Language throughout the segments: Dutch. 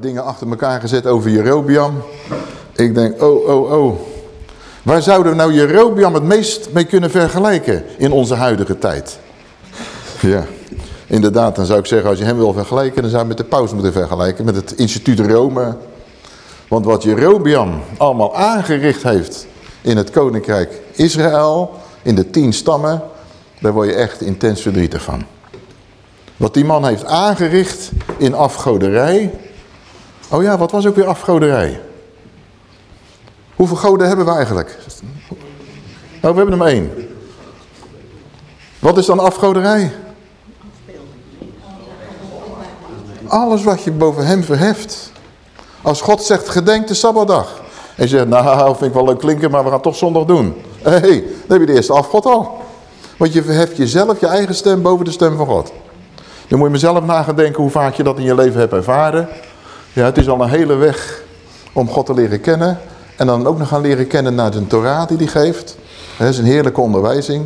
dingen achter elkaar gezet over Jerobiam. Ik denk, oh, oh, oh. Waar zouden we nou Jerobiam het meest mee kunnen vergelijken in onze huidige tijd? Ja, inderdaad, dan zou ik zeggen, als je hem wil vergelijken, dan zou je met de paus moeten vergelijken, met het instituut Rome. Want wat Jerobiam allemaal aangericht heeft in het koninkrijk Israël, in de tien stammen, daar word je echt intens verdrietig van. Wat die man heeft aangericht in afgoderij. Oh ja, wat was ook weer afgoderij? Hoeveel goden hebben we eigenlijk? Nou, we hebben maar één. Wat is dan afgoderij? Alles wat je boven hem verheft. Als God zegt, gedenk de Sabbatdag. En je zegt, nou, vind ik wel leuk klinken, maar we gaan toch zondag doen. Hé, hey, dan heb je de eerste afgod al. Want je verheft jezelf, je eigen stem, boven de stem van God. Dan moet je mezelf nagedenken hoe vaak je dat in je leven hebt ervaren. Ja, het is al een hele weg om God te leren kennen. En dan ook nog gaan leren kennen naar de Torah die hij geeft. Dat is een heerlijke onderwijzing.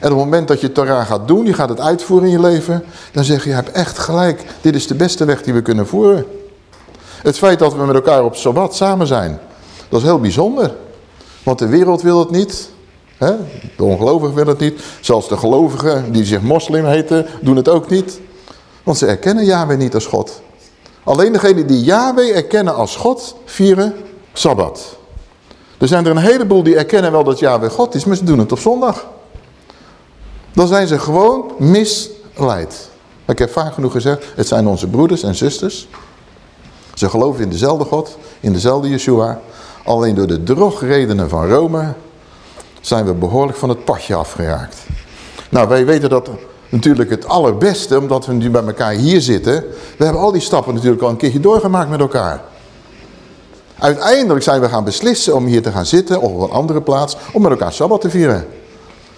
En op het moment dat je Torah gaat doen, je gaat het uitvoeren in je leven. Dan zeg je, je hebt echt gelijk. Dit is de beste weg die we kunnen voeren. Het feit dat we met elkaar op Sabbat samen zijn. Dat is heel bijzonder. Want de wereld wil het niet. Hè? De ongelovigen willen het niet. Zelfs de gelovigen die zich moslim heten, doen het ook niet. Want ze erkennen Yahweh niet als God. Alleen degenen die Yahweh erkennen als God, vieren Sabbat. Er zijn er een heleboel die erkennen wel dat Yahweh God is, maar ze doen het op zondag. Dan zijn ze gewoon misleid. Ik heb vaak genoeg gezegd, het zijn onze broeders en zusters. Ze geloven in dezelfde God, in dezelfde Yeshua. Alleen door de drogredenen van Rome zijn we behoorlijk van het padje afgeraakt. Nou, wij weten dat natuurlijk het allerbeste, omdat we nu bij elkaar hier zitten. We hebben al die stappen natuurlijk al een keertje doorgemaakt met elkaar. Uiteindelijk zijn we gaan beslissen om hier te gaan zitten of op een andere plaats om met elkaar Sabbat te vieren.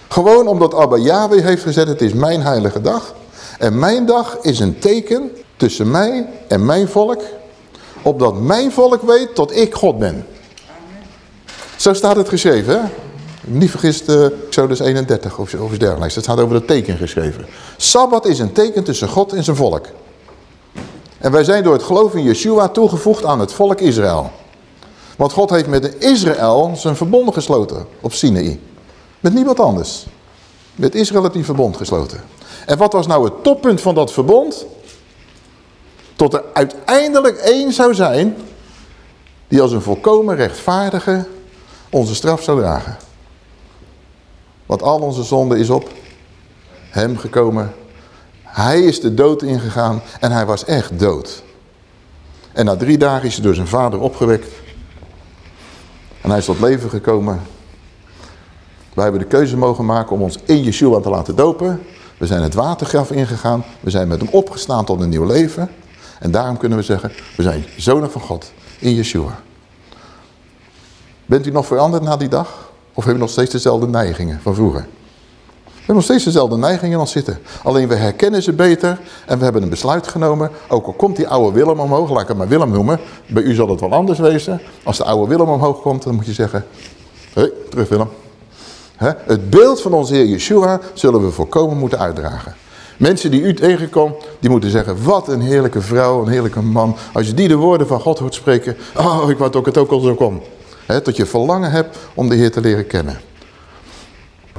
Gewoon omdat Abba Yahweh heeft gezet, het is mijn heilige dag. En mijn dag is een teken tussen mij en mijn volk. Opdat mijn volk weet dat ik God ben. Zo staat het geschreven, hè? Niet vergist, uh, Exodus 31 of, of iets dergelijks. Dat staat over het teken geschreven. Sabbat is een teken tussen God en zijn volk. En wij zijn door het geloof in Yeshua toegevoegd aan het volk Israël. Want God heeft met Israël zijn verbond gesloten op Sinaï. Met niemand anders. Met Israël heeft hij verbond gesloten. En wat was nou het toppunt van dat verbond? Tot er uiteindelijk één zou zijn die als een volkomen rechtvaardige onze straf zou dragen. Want al onze zonde is op hem gekomen. Hij is de dood ingegaan en hij was echt dood. En na drie dagen is hij door zijn vader opgewekt. En hij is tot leven gekomen. Wij hebben de keuze mogen maken om ons in Yeshua te laten dopen. We zijn het watergraf ingegaan. We zijn met hem opgestaan tot een nieuw leven. En daarom kunnen we zeggen, we zijn zonen van God in Yeshua. Bent u nog veranderd na die dag? Of hebben we nog steeds dezelfde neigingen van vroeger? We hebben nog steeds dezelfde neigingen als zitten. Alleen we herkennen ze beter en we hebben een besluit genomen. Ook al komt die oude Willem omhoog, laat ik hem maar Willem noemen. Bij u zal het wel anders wezen. Als de oude Willem omhoog komt, dan moet je zeggen... Hé, terug Willem. Het beeld van onze Heer Yeshua zullen we voorkomen moeten uitdragen. Mensen die u tegenkomt, die moeten zeggen... Wat een heerlijke vrouw, een heerlijke man. Als je die de woorden van God hoort spreken... Oh, ik wou dat het ook al zo kon. Dat je verlangen hebt om de Heer te leren kennen.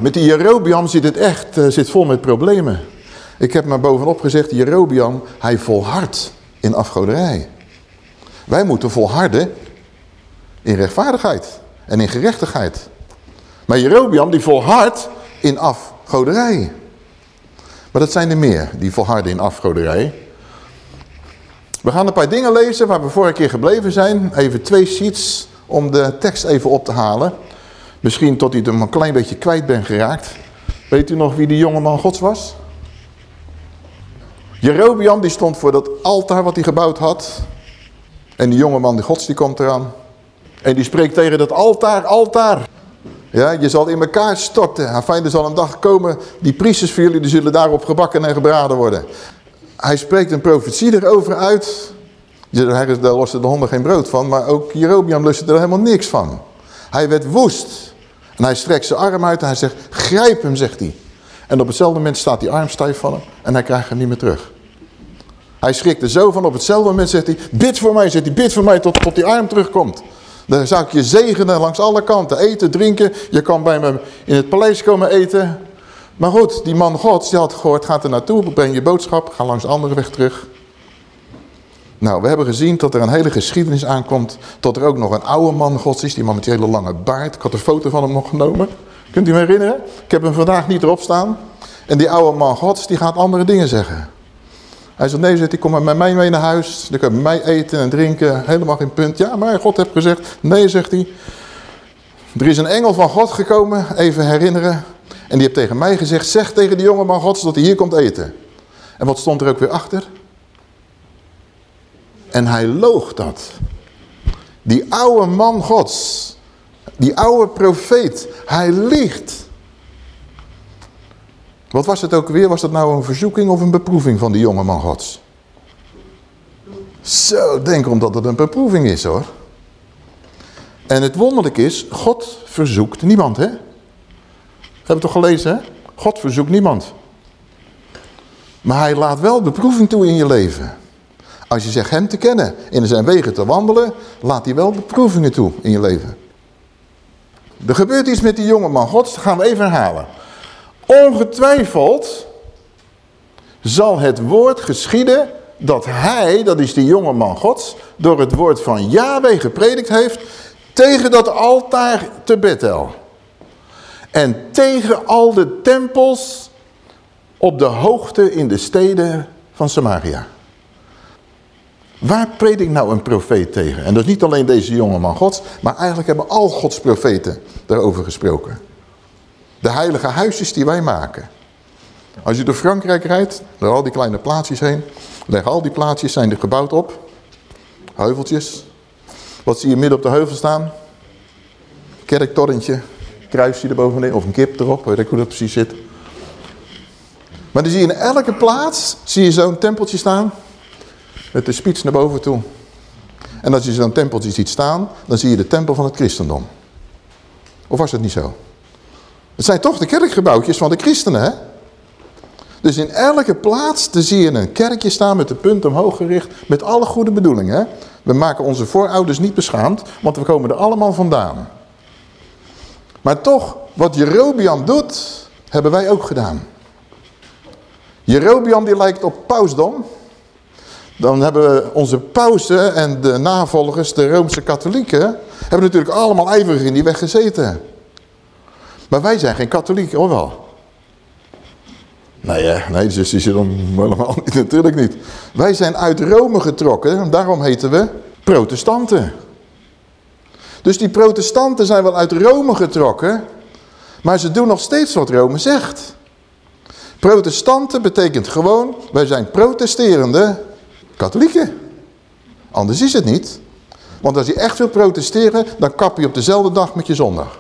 Met die Jerobiam zit het echt uh, zit vol met problemen. Ik heb maar bovenop gezegd, Jerobiam, hij volhardt in afgoderij. Wij moeten volharden in rechtvaardigheid en in gerechtigheid. Maar Jerobiam die volhardt in afgoderij. Maar dat zijn er meer die volharden in afgoderij. We gaan een paar dingen lezen waar we vorige keer gebleven zijn. Even twee sheets om de tekst even op te halen. Misschien tot u hem een klein beetje kwijt bent geraakt. Weet u nog wie die jongeman gods was? Jerobiam die stond voor dat altaar wat hij gebouwd had. En die jongeman die gods die komt eraan. En die spreekt tegen dat altaar, altaar. Ja, je zal in elkaar storten. Fijn, er zal een dag komen, die priesters voor jullie, die zullen daarop gebakken en gebraden worden. Hij spreekt een profetie erover uit. Daar loste de honden geen brood van, maar ook Jerobiam lustte er helemaal niks van. Hij werd woest. En hij strekt zijn arm uit en hij zegt, grijp hem, zegt hij. En op hetzelfde moment staat die arm stijf van en hij krijgt hem niet meer terug. Hij schrikt er zo van. Op hetzelfde moment zegt hij, bid voor mij, zegt hij, bid voor mij tot, tot die arm terugkomt. Dan zou ik je zegenen langs alle kanten. Eten, drinken. Je kan bij me in het paleis komen eten. Maar goed, die man gods, die had gehoord, gaat er naartoe, breng je boodschap, ga langs de andere weg terug. Nou, we hebben gezien dat er een hele geschiedenis aankomt. Dat er ook nog een oude man gods is, die man met die hele lange baard. Ik had een foto van hem nog genomen. Kunt u me herinneren? Ik heb hem vandaag niet erop staan. En die oude man gods, die gaat andere dingen zeggen. Hij zegt, nee, zegt, hij, kom met mij mee naar huis. Dan kun je mij eten en drinken. Helemaal geen punt. Ja, maar God heeft gezegd. Nee, zegt hij. Er is een engel van God gekomen, even herinneren. En die heeft tegen mij gezegd, zeg tegen die jonge man gods dat hij hier komt eten. En wat stond er ook weer achter? En hij loog dat. Die oude man gods, die oude profeet, hij liegt. Wat was het ook weer? Was dat nou een verzoeking of een beproeving van die jonge man gods? Zo, denk omdat het een beproeving is hoor. En het wonderlijk is, God verzoekt niemand hè. Hebben toch gelezen hè? God verzoekt niemand. Maar hij laat wel beproeving toe in je leven. Als je zegt hem te kennen en in zijn wegen te wandelen, laat hij wel beproevingen toe in je leven. Er gebeurt iets met die jonge man gods, dat gaan we even herhalen. Ongetwijfeld zal het woord geschieden dat hij, dat is die jonge man gods, door het woord van Yahweh gepredikt heeft tegen dat altaar te Bethel. En tegen al de tempels op de hoogte in de steden van Samaria. Waar predikt nou een profeet tegen? En dat is niet alleen deze jonge man gods, maar eigenlijk hebben al gods profeten daarover gesproken. De heilige huisjes die wij maken. Als je door Frankrijk rijdt, door al die kleine plaatsjes heen, leggen al die plaatsjes, zijn er gebouwd op. Heuveltjes. Wat zie je midden op de heuvel staan? Kerktorrentje, kruisje erbovenin, of een kip erop, weet ik hoe dat precies zit. Maar dan zie je in elke plaats, zie je zo'n tempeltje staan, met de spits naar boven toe. En als je zo'n tempeltje ziet staan, dan zie je de tempel van het christendom. Of was het niet zo? Het zijn toch de kerkgebouwtjes van de christenen, hè? Dus in elke plaats zie je een kerkje staan met de punt omhoog gericht, met alle goede bedoelingen. We maken onze voorouders niet beschaamd, want we komen er allemaal vandaan. Maar toch, wat Jerobiam doet, hebben wij ook gedaan. Jerobiam die lijkt op pausdom. Dan hebben we onze pausen en de navolgers, de Roomse katholieken, hebben natuurlijk allemaal ijverig in die weg gezeten. Maar wij zijn geen katholieken, of wel? Nee, nee, dus is dan helemaal niet, natuurlijk niet. Wij zijn uit Rome getrokken, en daarom heten we protestanten. Dus die protestanten zijn wel uit Rome getrokken, maar ze doen nog steeds wat Rome zegt. Protestanten betekent gewoon, wij zijn protesterende katholieken. Anders is het niet. Want als je echt wil protesteren, dan kap je op dezelfde dag met je zondag.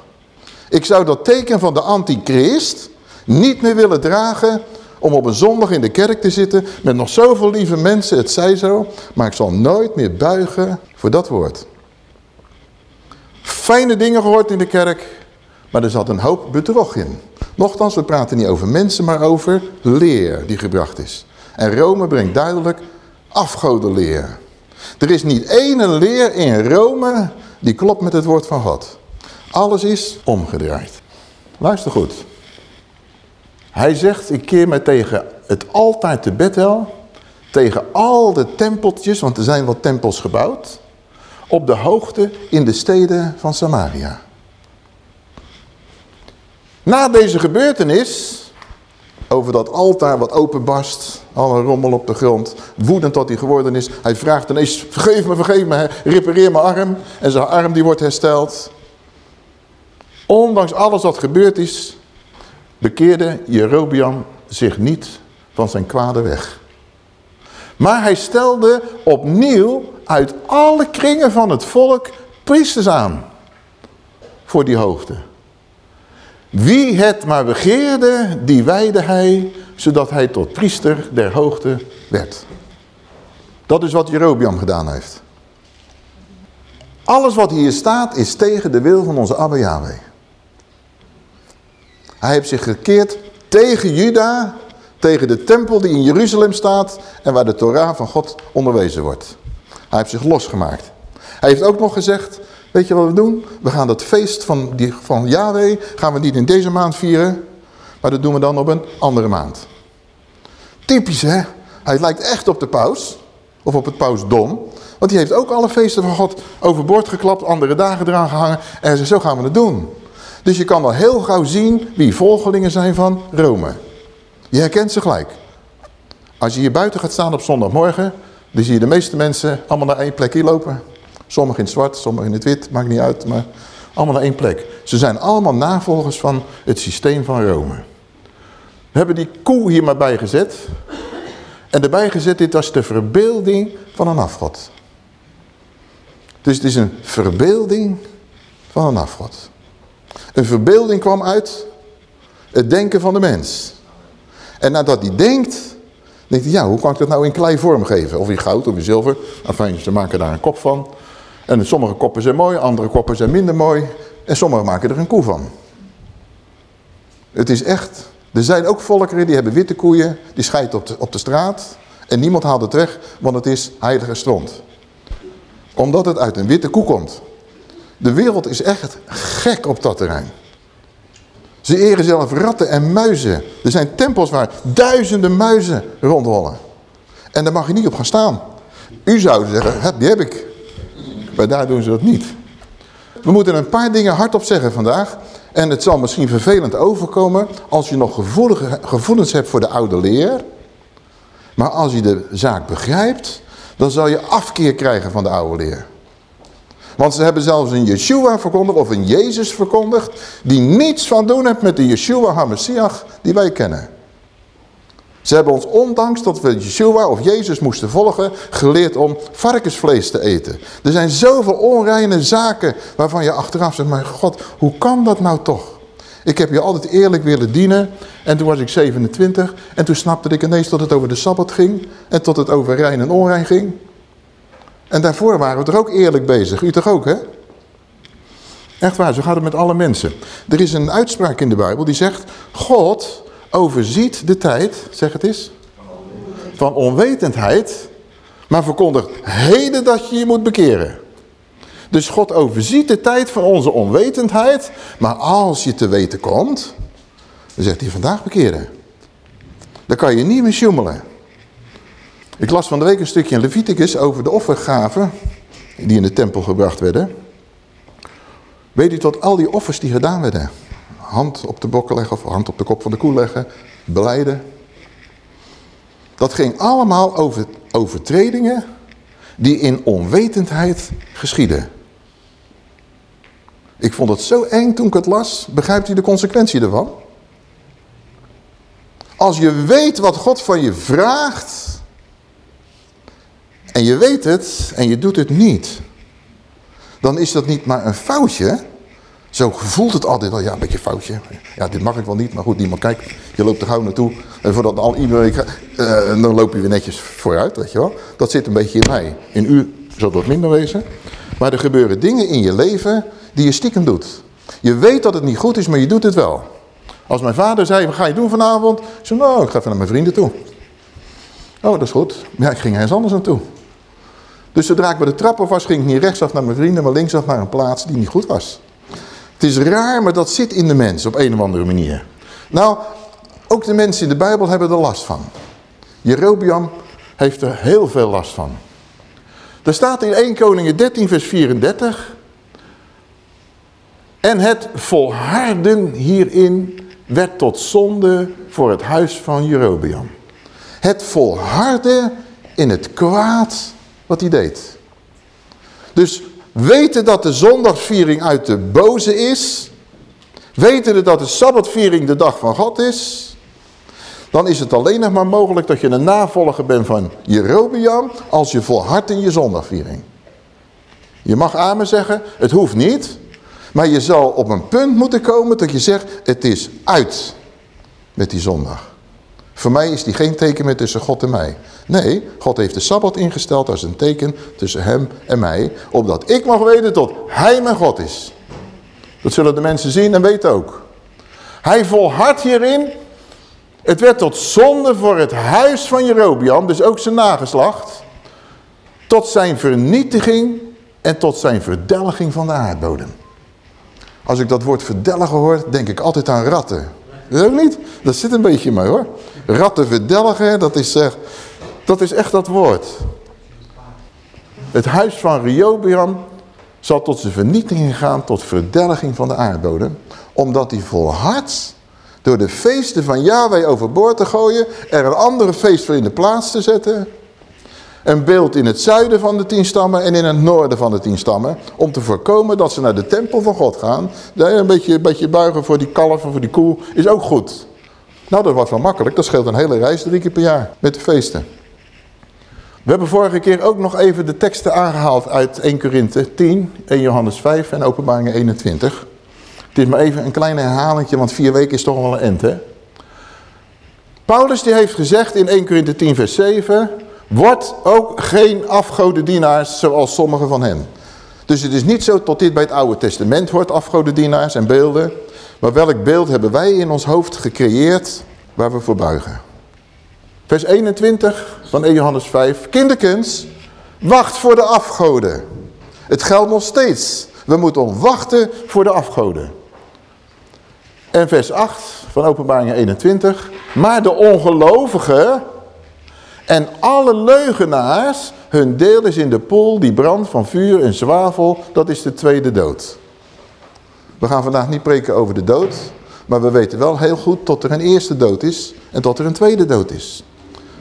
Ik zou dat teken van de antichrist niet meer willen dragen om op een zondag in de kerk te zitten met nog zoveel lieve mensen, het zij zo, maar ik zal nooit meer buigen voor dat woord. Fijne dingen gehoord in de kerk, maar er zat een hoop bedrog in. Nochtans, we praten niet over mensen, maar over leer die gebracht is. En Rome brengt duidelijk afgodenleer. Er is niet ene leer in Rome die klopt met het woord van God. Alles is omgedraaid. Luister goed. Hij zegt, ik keer mij tegen het altaar te Bethel, tegen al de tempeltjes, want er zijn wat tempels gebouwd, op de hoogte in de steden van Samaria. Na deze gebeurtenis, over dat altaar wat openbarst, alle rommel op de grond, woedend tot hij geworden is, hij vraagt ineens, vergeef me, vergeef me, repareer mijn arm. En zijn arm die wordt hersteld. Ondanks alles wat gebeurd is, bekeerde Jerobiam zich niet van zijn kwade weg. Maar hij stelde opnieuw uit alle kringen van het volk priesters aan voor die hoogte. Wie het maar begeerde, die wijde hij, zodat hij tot priester der hoogte werd. Dat is wat Jerobiam gedaan heeft. Alles wat hier staat is tegen de wil van onze Abba Yahweh. Hij heeft zich gekeerd tegen Juda, Tegen de tempel die in Jeruzalem staat en waar de Torah van God onderwezen wordt. Hij heeft zich losgemaakt. Hij heeft ook nog gezegd, weet je wat we doen? We gaan dat feest van, die, van Yahweh, gaan we niet in deze maand vieren, maar dat doen we dan op een andere maand. Typisch hè? Hij lijkt echt op de paus, of op het pausdom. Want die heeft ook alle feesten van God overboord geklapt, andere dagen eraan gehangen. En zo gaan we het doen. Dus je kan al heel gauw zien wie volgelingen zijn van Rome. Je herkent ze gelijk. Als je hier buiten gaat staan op zondagmorgen, dan zie je de meeste mensen allemaal naar één plekje lopen. Sommigen in het zwart, sommigen in het wit, maakt niet uit, maar allemaal naar één plek. Ze zijn allemaal navolgers van het systeem van Rome. We hebben die koe hier maar bijgezet. En erbij gezet, dit was de verbeelding van een afgod. Dus het is een verbeelding van een afgod. Een verbeelding kwam uit het denken van de mens. En nadat hij denkt, denkt hij, ja, hoe kan ik dat nou in klei vorm geven? Of in goud of in zilver. Enfin, ze maken daar een kop van. En sommige koppen zijn mooi, andere koppen zijn minder mooi. En sommigen maken er een koe van. Het is echt... Er zijn ook volkeren die hebben witte koeien, die scheiden op de, op de straat. En niemand haalt het weg, want het is heilige stront. Omdat het uit een witte koe komt. De wereld is echt gek op dat terrein. Ze eren zelf ratten en muizen. Er zijn tempels waar duizenden muizen rondhollen. En daar mag je niet op gaan staan. U zou zeggen, die heb ik. Maar daar doen ze dat niet. We moeten een paar dingen hardop zeggen vandaag. En het zal misschien vervelend overkomen als je nog gevoelens hebt voor de oude leer. Maar als je de zaak begrijpt, dan zal je afkeer krijgen van de oude leer. Want ze hebben zelfs een Yeshua verkondigd of een Jezus verkondigd... die niets van doen heeft met de Yeshua HaMessiach die wij kennen. Ze hebben ons ondanks dat we Yeshua of Jezus moesten volgen... geleerd om varkensvlees te eten. Er zijn zoveel onreine zaken waarvan je achteraf zegt... maar God, hoe kan dat nou toch? Ik heb je altijd eerlijk willen dienen. En toen was ik 27. En toen snapte ik ineens dat het over de Sabbat ging. En tot het over rein en onrein ging. En daarvoor waren we er ook eerlijk bezig. U toch ook, hè? Echt waar, zo gaat het met alle mensen. Er is een uitspraak in de Bijbel die zegt... God overziet de tijd, zeg het eens... van onwetendheid... maar verkondigt heden dat je je moet bekeren. Dus God overziet de tijd van onze onwetendheid... maar als je te weten komt... dan zegt hij vandaag bekeren. Dan kan je niet meer sjoemelen. Ik las van de week een stukje in Leviticus over de offergaven die in de tempel gebracht werden. Weet u tot al die offers die gedaan werden? Hand op de bokken leggen of hand op de kop van de koe leggen, beleiden. Dat ging allemaal over overtredingen die in onwetendheid geschieden. Ik vond het zo eng toen ik het las. Begrijpt u de consequentie ervan? Als je weet wat God van je vraagt en je weet het en je doet het niet. Dan is dat niet maar een foutje. Zo voelt het altijd al, ja, een beetje foutje. Ja, dit mag ik wel niet, maar goed, niemand kijkt. Je loopt er gauw naartoe. En voordat al iedereen... Uh, dan loop je weer netjes vooruit, weet je wel. Dat zit een beetje in mij. In u zal wat minder wezen. Maar er gebeuren dingen in je leven die je stiekem doet. Je weet dat het niet goed is, maar je doet het wel. Als mijn vader zei, wat ga je doen vanavond? Ik zei, nou, ik ga even naar mijn vrienden toe. Oh, dat is goed. Ja, ik ging ergens anders naartoe. Dus zodra ik bij de trappen was, ging ik niet rechtsaf naar mijn vrienden, maar linksaf naar een plaats die niet goed was. Het is raar, maar dat zit in de mens op een of andere manier. Nou, ook de mensen in de Bijbel hebben er last van. Jerobiam heeft er heel veel last van. Er staat in 1 Koningen 13 vers 34. En het volharden hierin werd tot zonde voor het huis van Jerobiam. Het volharden in het kwaad wat hij deed. Dus weten dat de zondagsviering uit de boze is, weten dat de Sabbatviering de dag van God is, dan is het alleen nog maar mogelijk dat je een navolger bent van Jerobeam als je volhardt in je zondagviering. Je mag amen zeggen, het hoeft niet, maar je zal op een punt moeten komen dat je zegt, het is uit met die zondag. Voor mij is die geen teken meer tussen God en mij. Nee, God heeft de Sabbat ingesteld als een teken tussen hem en mij. Opdat ik mag weten tot hij mijn God is. Dat zullen de mensen zien en weten ook. Hij volhardt hierin Het werd tot zonde voor het huis van Jerobiam, dus ook zijn nageslacht, tot zijn vernietiging en tot zijn verdelging van de aardbodem. Als ik dat woord verdelgen hoor, denk ik altijd aan ratten. Dat ook niet? Dat zit een beetje in mij hoor. Ratten verdelgen, dat is, uh, dat is echt dat woord. Het huis van Rehoboam zal tot zijn vernietiging gaan, tot verdelging van de aardbodem. Omdat hij volhardt door de feesten van Yahweh overboord te gooien, er een andere feest voor in de plaats te zetten. Een beeld in het zuiden van de tien stammen en in het noorden van de tien stammen. Om te voorkomen dat ze naar de tempel van God gaan. Een beetje, een beetje buigen voor die kalf en voor die koe is ook goed. Nou, dat wordt wel makkelijk. Dat scheelt een hele reis drie keer per jaar met de feesten. We hebben vorige keer ook nog even de teksten aangehaald uit 1 Korinthe 10, 1 Johannes 5 en openbaringen 21. Het is maar even een klein herhaling, want vier weken is toch wel een end, hè? Paulus die heeft gezegd in 1 Korinthe 10 vers 7... Word ook geen afgodendienaars zoals sommigen van hen. Dus het is niet zo tot dit bij het Oude Testament hoort afgodendienaars en beelden. Maar welk beeld hebben wij in ons hoofd gecreëerd waar we voor buigen? Vers 21 van 1 Johannes 5. Kinderkens, wacht voor de afgoden. Het geldt nog steeds. We moeten wachten voor de afgoden. En vers 8 van openbaring 21. Maar de ongelovigen en alle leugenaars, hun deel is in de pool die brandt van vuur en zwavel. Dat is de tweede dood. We gaan vandaag niet preken over de dood. Maar we weten wel heel goed tot er een eerste dood is en tot er een tweede dood is.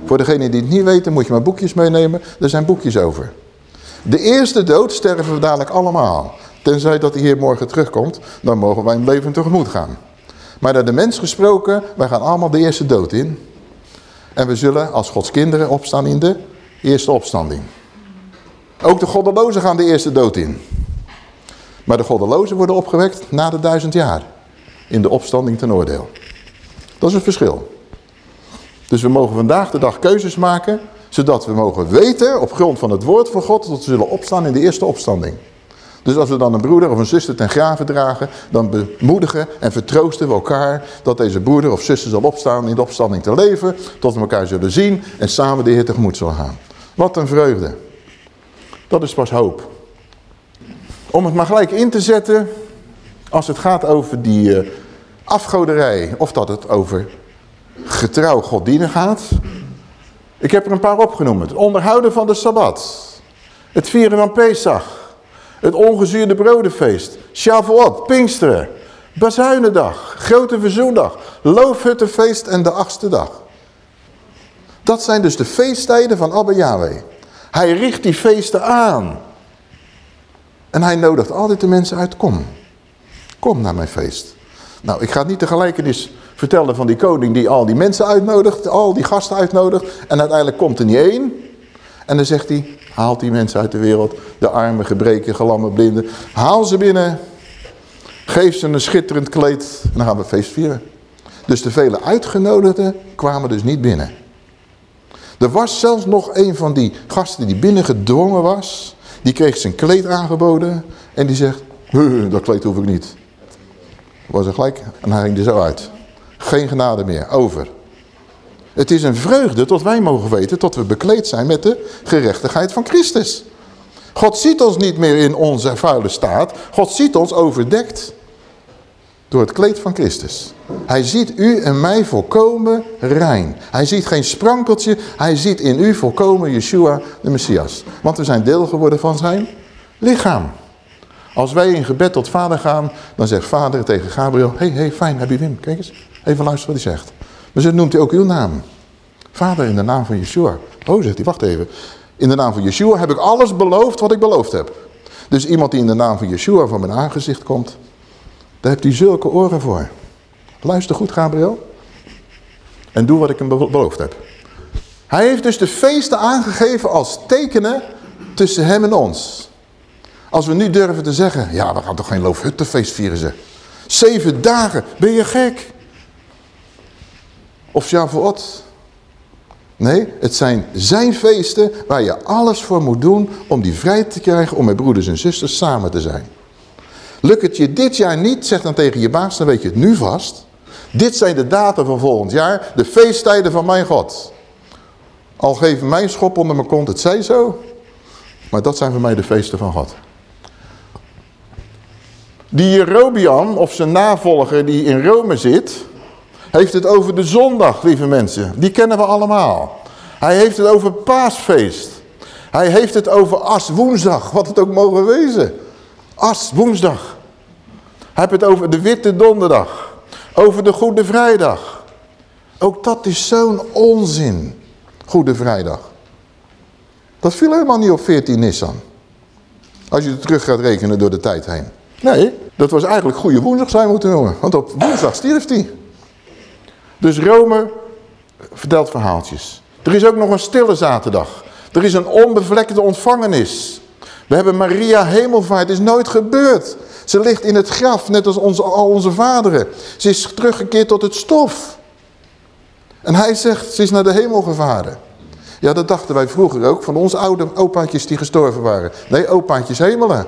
Voor degenen die het niet weten moet je maar boekjes meenemen. Er zijn boekjes over. De eerste dood sterven we dadelijk allemaal. Tenzij dat hij hier morgen terugkomt, dan mogen wij een leven tegemoet gaan. Maar naar de mens gesproken, wij gaan allemaal de eerste dood in. En we zullen als Gods kinderen opstaan in de eerste opstanding. Ook de goddelozen gaan de eerste dood in. Maar de goddelozen worden opgewekt na de duizend jaar. In de opstanding ten oordeel. Dat is een verschil. Dus we mogen vandaag de dag keuzes maken. Zodat we mogen weten op grond van het woord van God. Dat we zullen opstaan in de eerste opstanding. Dus als we dan een broeder of een zuster ten graven dragen, dan bemoedigen en vertroosten we elkaar dat deze broeder of zuster zal opstaan in de opstanding te leven, tot we elkaar zullen zien en samen de Heer tegemoet zullen gaan. Wat een vreugde. Dat is pas hoop. Om het maar gelijk in te zetten, als het gaat over die uh, afgoderij, of dat het over getrouw God dienen gaat. Ik heb er een paar opgenoemd. Het onderhouden van de Sabbat. Het vieren van Pesach. Het ongezuurde brodenfeest. Shavuot, Pinksteren. Bazuinendag. Grote Verzoendag. Loofhuttenfeest en de achtste dag. Dat zijn dus de feesttijden van Abba Yahweh. Hij richt die feesten aan. En hij nodigt altijd de mensen uit. Kom. Kom naar mijn feest. Nou, ik ga niet de gelijkenis vertellen van die koning die al die mensen uitnodigt. Al die gasten uitnodigt. En uiteindelijk komt er niet één. En dan zegt hij, haalt die mensen uit de wereld. De armen, gebreken, gelammen, blinden. Haal ze binnen. Geef ze een schitterend kleed. En dan gaan we feest vieren. Dus de vele uitgenodigden kwamen dus niet binnen. Er was zelfs nog een van die gasten die binnen gedwongen was. Die kreeg zijn kleed aangeboden. En die zegt, dat kleed hoef ik niet. Was er gelijk. En hij ging er zo uit. Geen genade meer. Over. Het is een vreugde tot wij mogen weten tot we bekleed zijn met de gerechtigheid van Christus. God ziet ons niet meer in onze vuile staat. God ziet ons overdekt door het kleed van Christus. Hij ziet u en mij volkomen rein. Hij ziet geen sprankeltje. Hij ziet in u volkomen Yeshua de Messias. Want we zijn deel geworden van zijn lichaam. Als wij in gebed tot vader gaan, dan zegt vader tegen Gabriel... Hey, hey, fijn, heb je Wim? Kijk eens, even luisteren wat hij zegt. Maar zo noemt hij ook uw naam. Vader, in de naam van Yeshua. Oh, zegt hij, wacht even. In de naam van Yeshua heb ik alles beloofd wat ik beloofd heb. Dus iemand die in de naam van Yeshua van mijn aangezicht komt, daar hebt hij zulke oren voor. Luister goed, Gabriel. En doe wat ik hem beloofd heb. Hij heeft dus de feesten aangegeven als tekenen tussen hem en ons. Als we nu durven te zeggen, ja, we gaan toch geen loofhuttenfeest vieren, ze. Zeven dagen, ben je gek? Of Shavuot. Nee, het zijn zijn feesten waar je alles voor moet doen om die vrij te krijgen om met broeders en zusters samen te zijn. Lukt het je dit jaar niet, zeg dan tegen je baas, dan weet je het nu vast. Dit zijn de data van volgend jaar, de feesttijden van mijn God. Al geven mijn schop onder mijn kont, het zij zo. Maar dat zijn voor mij de feesten van God. Die Jerobian, of zijn navolger die in Rome zit, heeft het over de zondag, lieve mensen. Die kennen we allemaal. Hij heeft het over paasfeest. Hij heeft het over as woensdag, wat het ook mogen wezen. As woensdag. Hij heeft het over de witte donderdag. Over de Goede Vrijdag. Ook dat is zo'n onzin. Goede Vrijdag. Dat viel helemaal niet op 14 Nissan. Als je het terug gaat rekenen door de tijd heen. Nee, dat was eigenlijk Goede Woensdag zijn moeten noemen. Want op woensdag stierf hij. Dus Rome vertelt verhaaltjes. Er is ook nog een stille zaterdag. Er is een onbevlekte ontvangenis. We hebben Maria hemelvaart. Het is nooit gebeurd. Ze ligt in het graf, net als onze, al onze vaderen. Ze is teruggekeerd tot het stof. En hij zegt, ze is naar de hemel gevaren. Ja, dat dachten wij vroeger ook, van onze oude opaatjes die gestorven waren. Nee, opaatjes hemelen.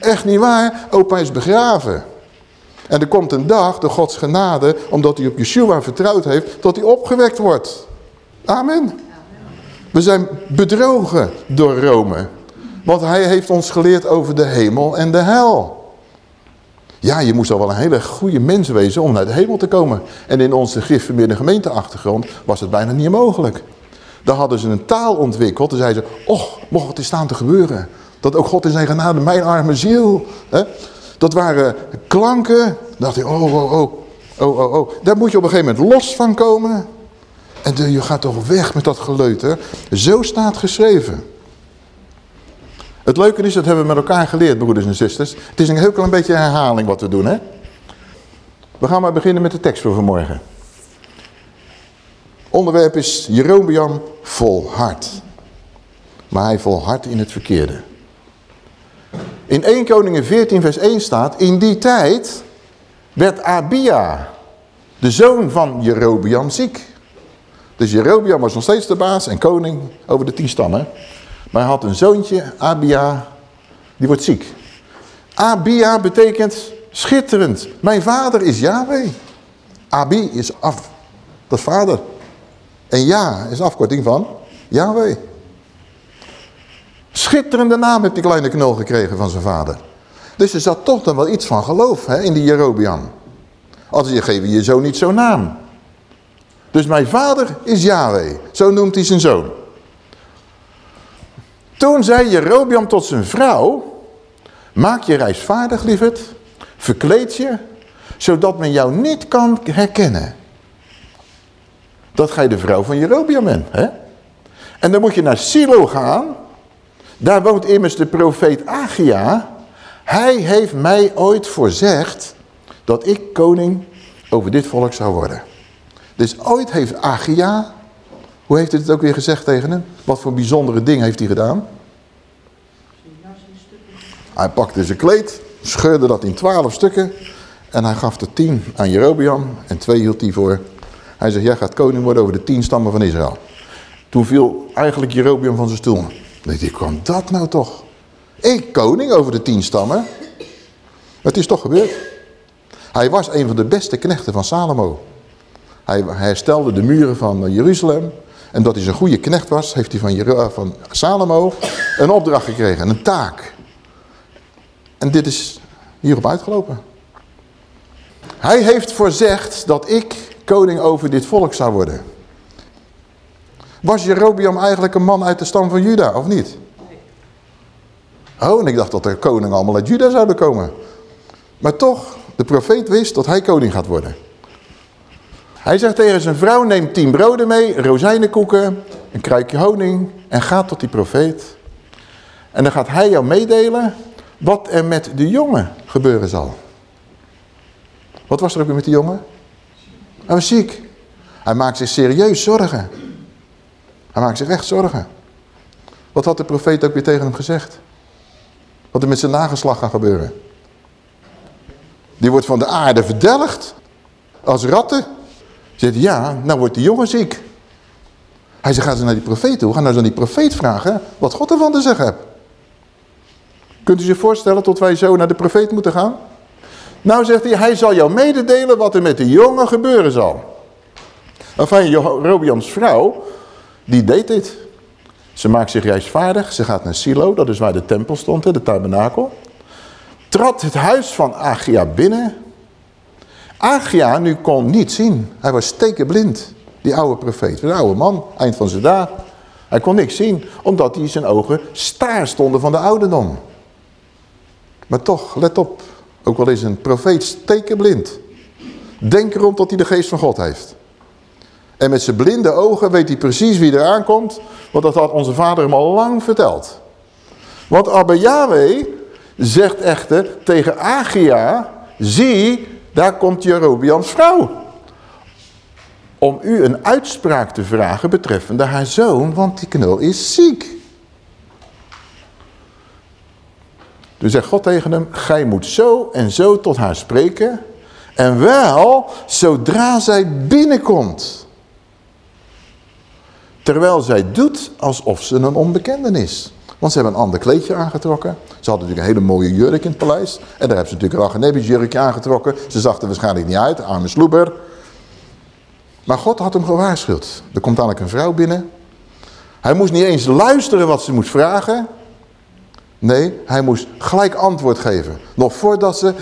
Echt niet waar, opa is begraven. En er komt een dag, door Gods genade, omdat hij op Yeshua vertrouwd heeft, dat hij opgewekt wordt. Amen. We zijn bedrogen door Rome. Want hij heeft ons geleerd over de hemel en de hel. Ja, je moest al wel een hele goede mens wezen om naar de hemel te komen. En in onze gifvermeerde gemeenteachtergrond was het bijna niet mogelijk. Daar hadden ze een taal ontwikkeld. En zeiden ze, och, mocht het eens staan te gebeuren. Dat ook God in zijn genade, mijn arme ziel. Hè? Dat waren klanken. Dacht hij, oh, oh, oh, oh, oh, oh. Daar moet je op een gegeven moment los van komen. En je gaat toch weg met dat geleuter. Zo staat geschreven. Het leuke is, dat hebben we met elkaar geleerd, broeders en zusters. Het is een heel klein beetje herhaling wat we doen, hè. We gaan maar beginnen met de tekst voor vanmorgen. Onderwerp is Jerobeam volhard. Maar hij volhardt in het verkeerde. In 1 Koningen 14 vers 1 staat, in die tijd werd Abia, de zoon van Jerobeam, ziek. Dus Jerobeam was nog steeds de baas en koning over de tien stammen. Maar hij had een zoontje, Abia, die wordt ziek. Abia betekent schitterend. Mijn vader is Yahweh. Abi is af. Dat vader. En ja is afkorting van Yahweh. Schitterende naam heeft die kleine knul gekregen van zijn vader. Dus er zat toch dan wel iets van geloof hè, in die Jerobian. Als je geeft je zoon niet zo'n naam. Dus mijn vader is Yahweh. Zo noemt hij zijn zoon. Toen zei Jerobiam tot zijn vrouw... Maak je reisvaardig, lieverd. Verkleed je. Zodat men jou niet kan herkennen. Dat gij de vrouw van Jerobiam bent. Hè? En dan moet je naar Silo gaan. Daar woont immers de profeet Agia. Hij heeft mij ooit voorzegd dat ik koning over dit volk zou worden. Dus ooit heeft Agia, hoe heeft hij het ook weer gezegd tegen hem? Wat voor bijzondere ding heeft hij gedaan? Hij pakte zijn kleed, scheurde dat in twaalf stukken en hij gaf er tien aan Jerobeam en twee hield hij voor. Hij zegt, jij gaat koning worden over de tien stammen van Israël. Toen viel eigenlijk Jerobeam van zijn stoel. Nee, die kwam dat nou toch? Ik koning over de tien stammen? Het is toch gebeurd. Hij was een van de beste knechten van Salomo. Hij herstelde de muren van Jeruzalem. En dat hij een goede knecht was, heeft hij van, van Salomo een opdracht gekregen, een taak. En dit is hierop uitgelopen. Hij heeft voorzegd dat ik koning over dit volk zou worden. Was Jerobiam eigenlijk een man uit de stam van Juda, of niet? Oh, en ik dacht dat de koningen allemaal uit Juda zouden komen. Maar toch, de profeet wist dat hij koning gaat worden. Hij zegt tegen zijn vrouw, neem tien broden mee, rozijnenkoeken, een kruikje honing en ga tot die profeet. En dan gaat hij jou meedelen wat er met de jongen gebeuren zal. Wat was er ook weer met die jongen? Hij was ziek. Hij maakt zich serieus zorgen. Hij maakt zich echt zorgen. Wat had de profeet ook weer tegen hem gezegd? Wat er met zijn nageslag gaat gebeuren. Die wordt van de aarde verdelgd. Als ratten. Zegt ja, nou wordt die jongen ziek. Hij zegt, gaan ze naar die profeet toe. Ga nou eens aan die profeet vragen wat God ervan te zeggen heeft. Kunt u zich voorstellen tot wij zo naar de profeet moeten gaan? Nou zegt hij, hij zal jou mededelen wat er met de jongen gebeuren zal. Enfin, Robiams vrouw, die deed dit. Ze maakt zich reisvaardig, ze gaat naar Silo, dat is waar de tempel stond, de tabernakel. Trad het huis van Agia binnen. Agia nu kon niet zien, hij was stekenblind, die oude profeet. Een oude man, eind van zijn dagen. Hij kon niks zien, omdat hij zijn ogen staar stonden van de ouderdom. Maar toch, let op, ook al is een profeet stekenblind. Denk erom dat hij de geest van God heeft. En met zijn blinde ogen weet hij precies wie er aankomt. Want dat had onze vader hem al lang verteld. Want Abba Yahweh zegt echter tegen Agia... Zie, daar komt Jerobiams vrouw. Om u een uitspraak te vragen betreffende haar zoon. Want die knul is ziek. Dus zegt God tegen hem, gij moet zo en zo tot haar spreken. En wel, zodra zij binnenkomt. Terwijl zij doet alsof ze een onbekende is. Want ze hebben een ander kleedje aangetrokken. Ze hadden natuurlijk een hele mooie jurk in het paleis. En daar hebben ze natuurlijk een jurkje aangetrokken. Ze zag er waarschijnlijk niet uit, arme sloeber. Maar God had hem gewaarschuwd. Er komt eigenlijk een vrouw binnen. Hij moest niet eens luisteren wat ze moest vragen. Nee, hij moest gelijk antwoord geven. Nog voordat ze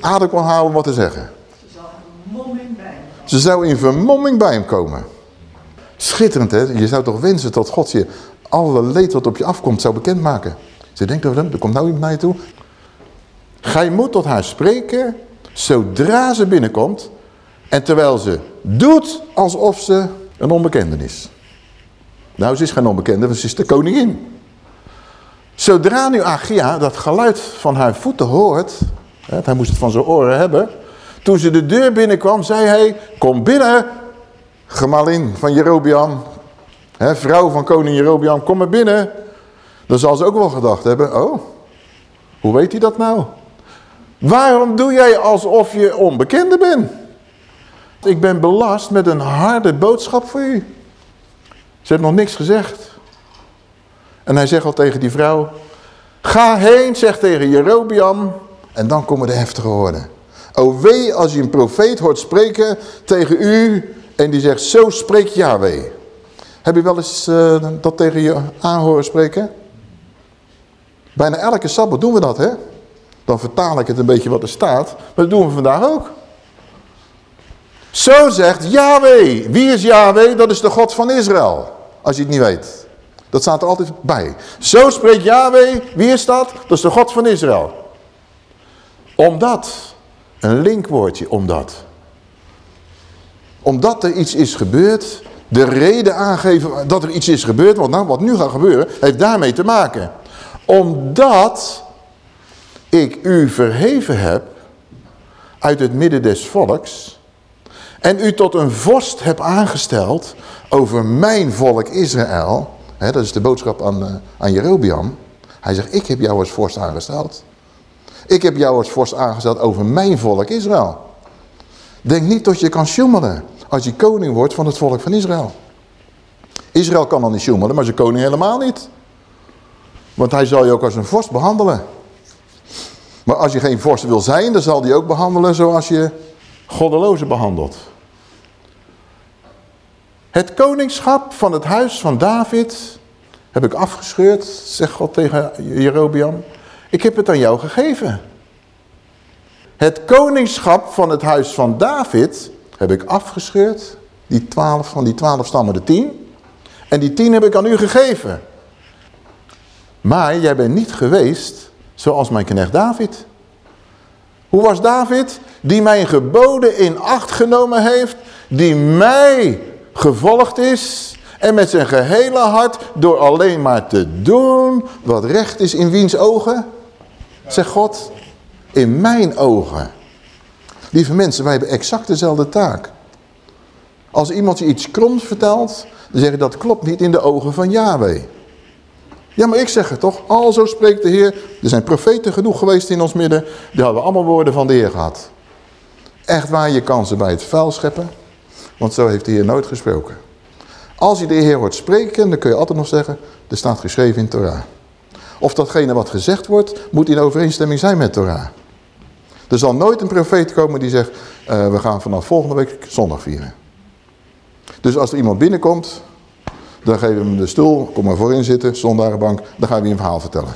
adem kon halen om wat te zeggen. Ze zou in vermomming bij hem Ze zou in vermomming bij hem komen. Schitterend hè. Je zou toch wensen dat God je alle leed wat op je afkomt zou bekendmaken. Ze denkt over hem, er komt nou iemand naar je toe. Gij moet tot haar spreken zodra ze binnenkomt. En terwijl ze doet alsof ze een onbekende is. Nou, ze is geen onbekende, want ze is de koningin. Zodra nu Agia dat geluid van haar voeten hoort, hè, hij moest het van zijn oren hebben. Toen ze de deur binnenkwam, zei hij, kom binnen, gemalin van Jerobiam, hè, vrouw van koning Jerobiam, kom maar binnen. Dan zal ze ook wel gedacht hebben, oh, hoe weet hij dat nou? Waarom doe jij alsof je onbekende bent? Ik ben belast met een harde boodschap voor u. Ze heeft nog niks gezegd. En hij zegt al tegen die vrouw, ga heen, zegt tegen Jerobiam, en dan komen de heftige woorden. O wee als je een profeet hoort spreken tegen u en die zegt, zo spreekt Yahweh. Heb je wel eens uh, dat tegen je aanhoren spreken? Bijna elke Sabbat doen we dat, hè? Dan vertaal ik het een beetje wat er staat, maar dat doen we vandaag ook. Zo zegt Yahweh. Wie is Yahweh? Dat is de God van Israël. Als je het niet weet. Dat staat er altijd bij. Zo spreekt Yahweh. Wie is dat? Dat is de God van Israël. Omdat. Een linkwoordje omdat. Omdat er iets is gebeurd. De reden aangeven dat er iets is gebeurd. Want nou, wat nu gaat gebeuren, heeft daarmee te maken. Omdat ik u verheven heb uit het midden des volks. En u tot een vorst heb aangesteld over mijn volk Israël dat is de boodschap aan, uh, aan Jerobiam. Hij zegt, ik heb jou als vorst aangesteld. Ik heb jou als vorst aangesteld over mijn volk Israël. Denk niet dat je kan sjoemelen als je koning wordt van het volk van Israël. Israël kan dan niet sjoemelen, maar zijn koning helemaal niet. Want hij zal je ook als een vorst behandelen. Maar als je geen vorst wil zijn, dan zal hij ook behandelen zoals je goddelozen behandelt. Het koningschap van het huis van David heb ik afgescheurd, zegt God tegen Jerobiam. Ik heb het aan jou gegeven. Het koningschap van het huis van David heb ik afgescheurd. Die twaalf, van die twaalf stammen de tien. En die tien heb ik aan u gegeven. Maar jij bent niet geweest zoals mijn knecht David. Hoe was David? Die mijn geboden in acht genomen heeft. Die mij gevolgd is en met zijn gehele hart door alleen maar te doen wat recht is in wiens ogen? Zegt God, in mijn ogen. Lieve mensen, wij hebben exact dezelfde taak. Als iemand je iets kroms vertelt, dan zeg je dat klopt niet in de ogen van Yahweh. Ja, maar ik zeg het toch, al zo spreekt de Heer. Er zijn profeten genoeg geweest in ons midden, die hadden allemaal woorden van de Heer gehad. Echt waar, je kan ze bij het vuil scheppen. Want zo heeft de Heer nooit gesproken. Als je de Heer hoort spreken, dan kun je altijd nog zeggen, er staat geschreven in Torah. Of datgene wat gezegd wordt, moet in overeenstemming zijn met Torah. Er zal nooit een profeet komen die zegt, uh, we gaan vanaf volgende week zondag vieren. Dus als er iemand binnenkomt, dan geven we hem de stoel, kom maar voorin zitten, zondagenbank, dan gaan we een verhaal vertellen.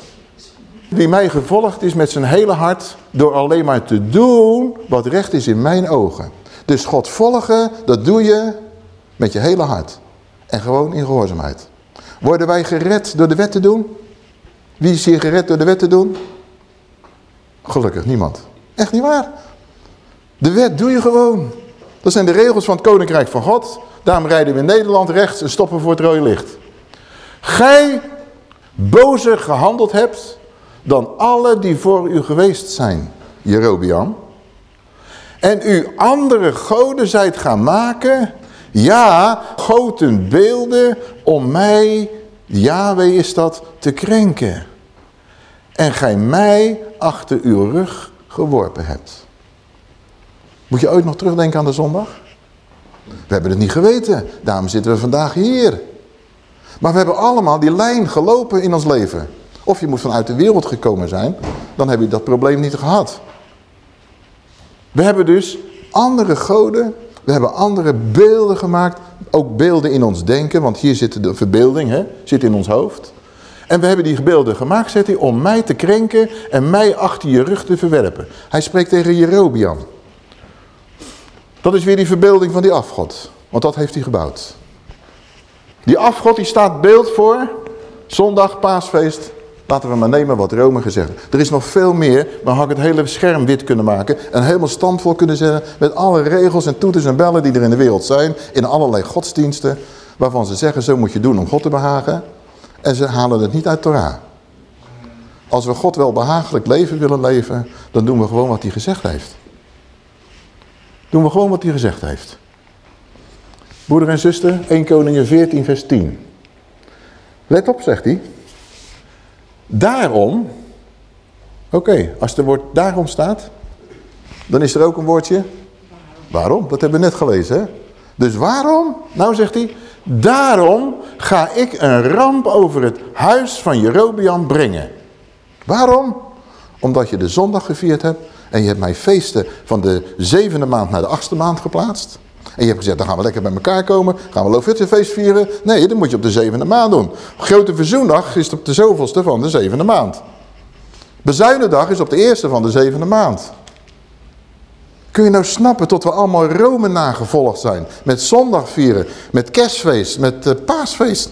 Wie mij gevolgd is met zijn hele hart door alleen maar te doen wat recht is in mijn ogen. Dus God volgen, dat doe je met je hele hart. En gewoon in gehoorzaamheid. Worden wij gered door de wet te doen? Wie is hier gered door de wet te doen? Gelukkig niemand. Echt niet waar. De wet doe je gewoon. Dat zijn de regels van het koninkrijk van God. Daarom rijden we in Nederland rechts en stoppen voor het rode licht. Gij bozer gehandeld hebt dan alle die voor u geweest zijn, Jerobiam. En u andere goden zijt gaan maken, ja, goten beelden om mij, Yahweh is dat, te krenken. En gij mij achter uw rug geworpen hebt. Moet je ooit nog terugdenken aan de zondag? We hebben het niet geweten, daarom zitten we vandaag hier. Maar we hebben allemaal die lijn gelopen in ons leven. Of je moet vanuit de wereld gekomen zijn, dan heb je dat probleem niet gehad. We hebben dus andere goden, we hebben andere beelden gemaakt. Ook beelden in ons denken, want hier zit de verbeelding, hè, zit in ons hoofd. En we hebben die beelden gemaakt, zegt hij, om mij te krenken en mij achter je rug te verwerpen. Hij spreekt tegen Jerobian. Dat is weer die verbeelding van die afgod. Want dat heeft hij gebouwd. Die afgod die staat beeld voor zondag, paasfeest. Laten we maar nemen wat Rome gezegd heeft. Er is nog veel meer, maar had ik het hele scherm wit kunnen maken. En helemaal standvol kunnen zetten met alle regels en toeters en bellen die er in de wereld zijn. In allerlei godsdiensten. Waarvan ze zeggen, zo moet je doen om God te behagen. En ze halen het niet uit Torah. Als we God wel behagelijk leven willen leven, dan doen we gewoon wat hij gezegd heeft. Doen we gewoon wat hij gezegd heeft. Broeder en zuster, 1 Koningen 14 vers 10. Let op, zegt hij. Daarom, oké, als er woord daarom staat, dan is er ook een woordje waarom. Dat hebben we net gelezen, hè? Dus waarom? Nou zegt hij, daarom ga ik een ramp over het huis van Jerobeam brengen. Waarom? Omdat je de zondag gevierd hebt en je hebt mijn feesten van de zevende maand naar de achtste maand geplaatst. En je hebt gezegd, dan gaan we lekker bij elkaar komen. Gaan we feest vieren? Nee, dat moet je op de zevende maand doen. Grote verzoendag is op de zoveelste van de zevende maand. Bezuinendag is op de eerste van de zevende maand. Kun je nou snappen tot we allemaal Rome nagevolgd zijn? Met zondag vieren, met kerstfeest, met uh, paasfeest.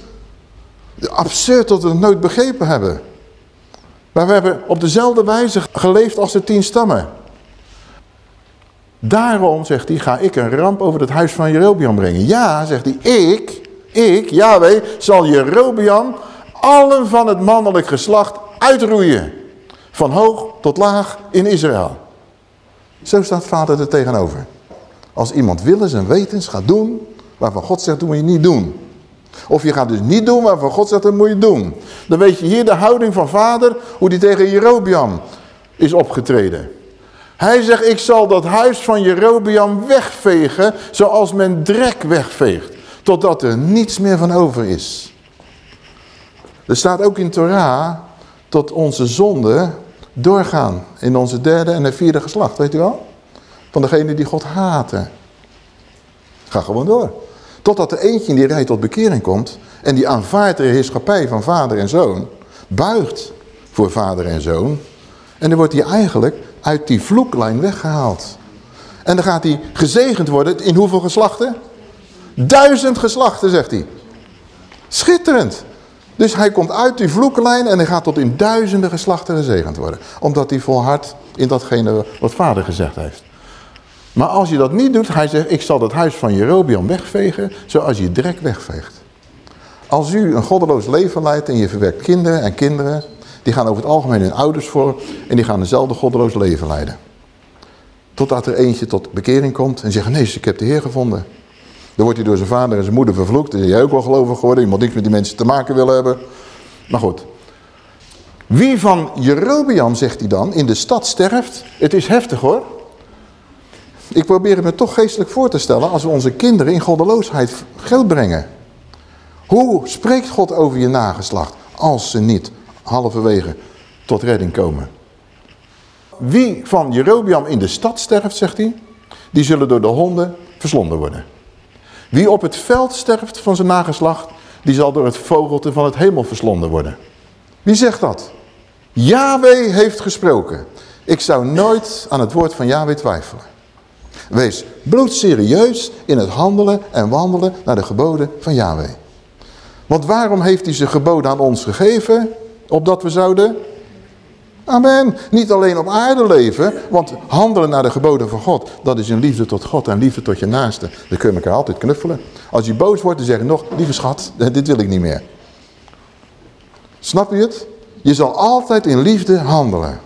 Absurd dat we het nooit begrepen hebben. Maar we hebben op dezelfde wijze geleefd als de tien stammen. Daarom, zegt hij, ga ik een ramp over het huis van Jerobian brengen. Ja, zegt hij, ik, ik, Yahweh, zal Jerobian allen van het mannelijk geslacht uitroeien. Van hoog tot laag in Israël. Zo staat vader er tegenover. Als iemand willens en wetens gaat doen, waarvan God zegt, dat moet je niet doen. Of je gaat dus niet doen waarvan God zegt, dat moet je doen. Dan weet je hier de houding van vader, hoe die tegen Jerobiam is opgetreden. Hij zegt, ik zal dat huis van Jerobiam wegvegen zoals men drek wegveegt. Totdat er niets meer van over is. Er staat ook in Torah tot onze zonden doorgaan in onze derde en vierde geslacht, weet u wel? Van degene die God haten. Ga gewoon door. Totdat er eentje in die rij tot bekering komt en die aanvaardt de heerschappij van vader en zoon, buigt voor vader en zoon. En dan wordt hij eigenlijk uit die vloeklijn weggehaald. En dan gaat hij gezegend worden in hoeveel geslachten? Duizend geslachten, zegt hij. Schitterend. Dus hij komt uit die vloeklijn en hij gaat tot in duizenden geslachten gezegend worden. Omdat hij volhardt in datgene wat vader gezegd heeft. Maar als je dat niet doet, hij zegt, ik zal het huis van Jerobiam wegvegen, zoals je drek wegveegt. Als u een goddeloos leven leidt en je verwerkt kinderen en kinderen, die gaan over het algemeen hun ouders voor en die gaan eenzelfde goddeloos leven leiden. Totdat er eentje tot bekering komt en zegt, nee, ik heb de Heer gevonden. Dan wordt hij door zijn vader en zijn moeder vervloekt. Dan is hij ook wel gelovig geworden. Je moet niks met die mensen te maken willen hebben. Maar goed. Wie van Jerobeam, zegt hij dan, in de stad sterft. Het is heftig hoor. Ik probeer het me toch geestelijk voor te stellen als we onze kinderen in goddeloosheid geld brengen. Hoe spreekt God over je nageslacht als ze niet halverwege tot redding komen? Wie van Jerobiam in de stad sterft, zegt hij, die zullen door de honden verslonden worden. Wie op het veld sterft van zijn nageslacht, die zal door het vogelte van het hemel verslonden worden. Wie zegt dat? Yahweh heeft gesproken. Ik zou nooit aan het woord van Yahweh twijfelen. Wees bloedserieus in het handelen en wandelen naar de geboden van Yahweh. Want waarom heeft hij zijn geboden aan ons gegeven? Opdat we zouden... Amen. Niet alleen op aarde leven, want handelen naar de geboden van God, dat is een liefde tot God en liefde tot je naaste. Dan kun je elkaar altijd knuffelen. Als je boos wordt, dan zeg je nog, lieve schat, dit wil ik niet meer. Snap je het? Je zal altijd in liefde handelen.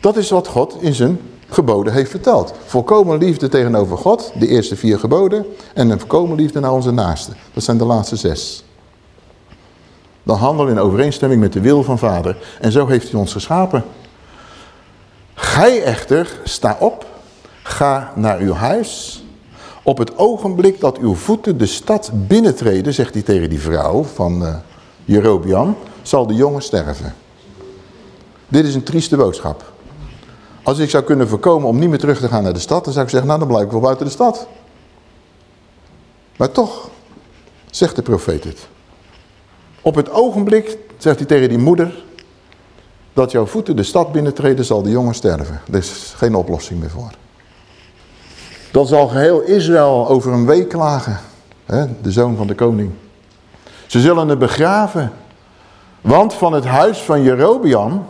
Dat is wat God in zijn geboden heeft verteld. Volkomen liefde tegenover God, de eerste vier geboden. En een volkomen liefde naar onze naaste. Dat zijn de laatste zes. Dan handelen in overeenstemming met de wil van vader. En zo heeft hij ons geschapen. Gij echter, sta op, ga naar uw huis. Op het ogenblik dat uw voeten de stad binnentreden, zegt hij tegen die vrouw van uh, zal de jongen sterven. Dit is een trieste boodschap. Als ik zou kunnen voorkomen om niet meer terug te gaan naar de stad, dan zou ik zeggen, nou dan blijf ik wel buiten de stad. Maar toch, zegt de profeet het. Op het ogenblik, zegt hij tegen die moeder, dat jouw voeten de stad binnentreden, zal de jongen sterven. Er is geen oplossing meer voor. Dan zal geheel Israël over een week klagen. Hè, de zoon van de koning. Ze zullen het begraven. Want van het huis van Jerobiam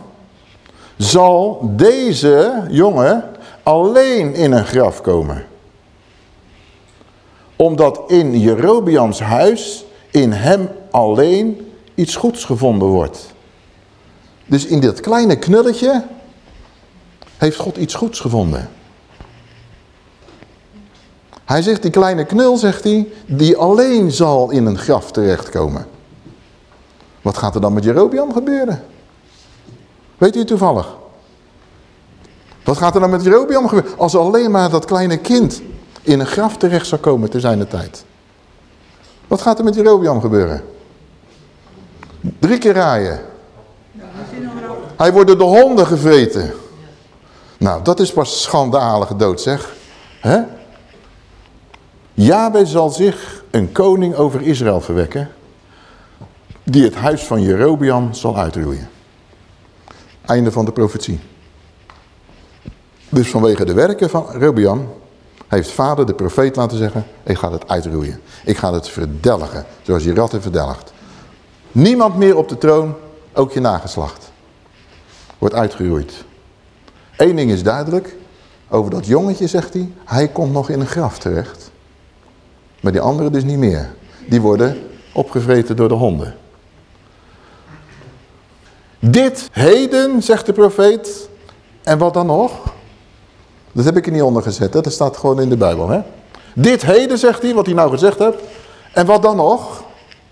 zal deze jongen alleen in een graf komen. Omdat in Jerobiams huis in hem alleen iets goeds gevonden wordt. Dus in dit kleine knulletje heeft God iets goeds gevonden. Hij zegt, die kleine knul, zegt hij, die alleen zal in een graf terechtkomen. Wat gaat er dan met Jerobiam gebeuren? Weet u toevallig? Wat gaat er dan met Jerobiam gebeuren? Als alleen maar dat kleine kind in een graf terecht zou komen te zijn de tijd. Wat gaat er met Jerobiam gebeuren? Drie keer raaien. Hij wordt door de honden gevreten. Nou, dat is pas schandalige dood, zeg. Hè? Yahweh zal zich een koning over Israël verwekken... die het huis van Jerobiam zal uitroeien. Einde van de profetie. Dus vanwege de werken van Heeft vader de profeet laten zeggen... ik ga het uitroeien. Ik ga het verdelgen, zoals je ratten verdelgt. Niemand meer op de troon, ook je nageslacht. Wordt uitgeroeid. Eén ding is duidelijk. Over dat jongetje zegt hij, hij komt nog in een graf terecht. Maar die anderen dus niet meer. Die worden opgevreten door de honden. Dit heden, zegt de profeet. En wat dan nog? Dat heb ik er niet onder gezet, dat staat gewoon in de Bijbel. Hè? Dit heden, zegt hij, wat hij nou gezegd heeft. En wat dan nog?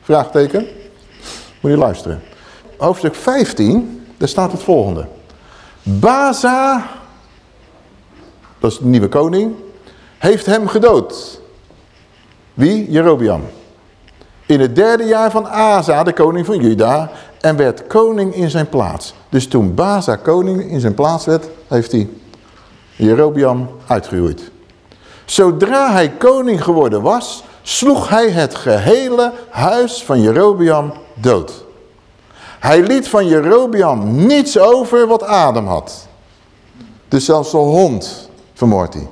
Vraagteken. Moet je luisteren. Hoofdstuk 15, daar staat het volgende. Baza, dat is de nieuwe koning, heeft hem gedood. Wie? Jerobiam. In het derde jaar van Asa, de koning van Juda, en werd koning in zijn plaats. Dus toen Baza koning in zijn plaats werd, heeft hij Jerobiam uitgeroeid. Zodra hij koning geworden was, sloeg hij het gehele huis van Jerobiam dood. Hij liet van Jerobiam niets over wat Adam had. Dus zelfs de hond vermoordt hij.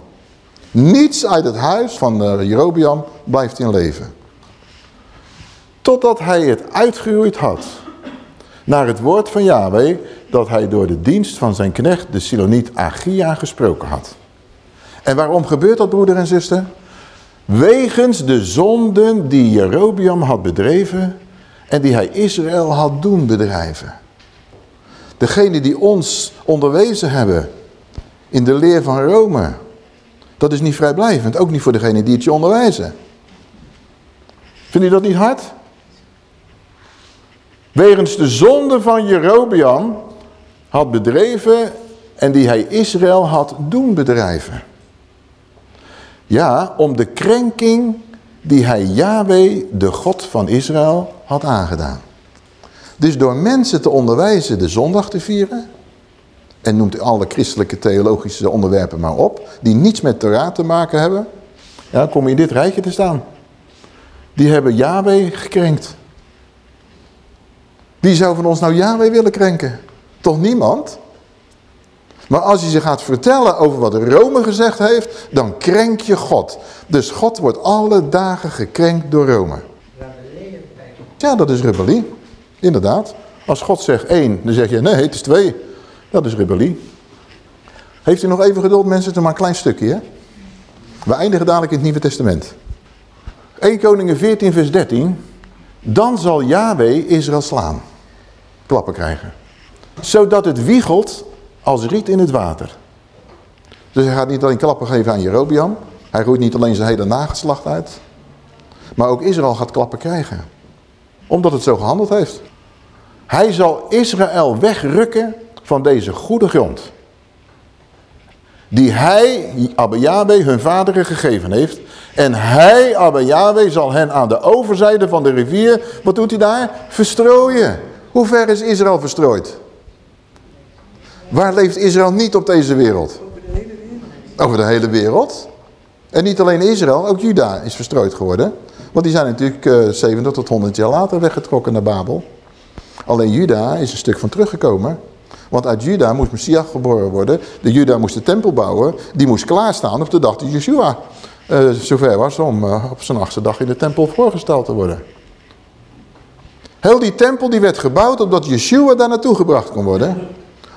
Niets uit het huis van eh, Jerobiam blijft in leven. Totdat hij het uitgeroeid had. Naar het woord van Yahweh dat hij door de dienst van zijn knecht, de Siloniet Agia, gesproken had. En waarom gebeurt dat, broeder en zuster? Wegens de zonden die Jerobiam had bedreven en die hij Israël had doen bedrijven. Degene die ons onderwezen hebben in de leer van Rome, dat is niet vrijblijvend. Ook niet voor degene die het je onderwijzen. Vind je dat niet hard? Wegens de zonde van Jerobiam had bedreven en die hij Israël had doen bedrijven. Ja, om de krenking die hij Yahweh, de God van Israël, had aangedaan. Dus door mensen te onderwijzen de zondag te vieren, En noemt alle christelijke theologische onderwerpen maar op. Die niets met Torah te maken hebben. Ja, kom je in dit rijtje te staan. Die hebben Yahweh gekrenkt. Wie zou van ons nou Yahweh willen krenken? Toch niemand? Maar als je ze gaat vertellen over wat Rome gezegd heeft, dan krenk je God. Dus God wordt alle dagen gekrenkt door Rome. Ja, dat is rebellie. Inderdaad. Als God zegt één, dan zeg je nee, het is twee. Dat is rebellie. Heeft u nog even geduld mensen, het is maar een klein stukje. Hè? We eindigen dadelijk in het Nieuwe Testament. 1 Koningen 14 vers 13. Dan zal Yahweh Israël slaan. Klappen krijgen. Zodat het wiegelt als riet in het water. Dus hij gaat niet alleen klappen geven aan Jerobiam. Hij roeit niet alleen zijn hele nageslacht uit. Maar ook Israël gaat klappen krijgen. Omdat het zo gehandeld heeft. Hij zal Israël wegrukken van deze goede grond. Die hij, Abba Yahweh, hun vaderen gegeven heeft. En hij, Abba Yahweh, zal hen aan de overzijde van de rivier, wat doet hij daar? Verstrooien. Hoe ver is Israël verstrooid? Waar leeft Israël niet op deze wereld? Over de hele wereld. Over de hele wereld. En niet alleen Israël, ook Juda is verstrooid geworden. Want die zijn natuurlijk uh, eh, 70 tot 100 jaar later weggetrokken naar Babel. Alleen Juda is een stuk van teruggekomen. Want uit Juda moest Messias geboren worden. De Juda moest de tempel bouwen. Die moest klaarstaan op de dag dat Yeshua uh, zover was om uh, op zijn achtste dag in de tempel voorgesteld te worden. Heel die tempel die werd gebouwd omdat Yeshua daar naartoe gebracht kon worden.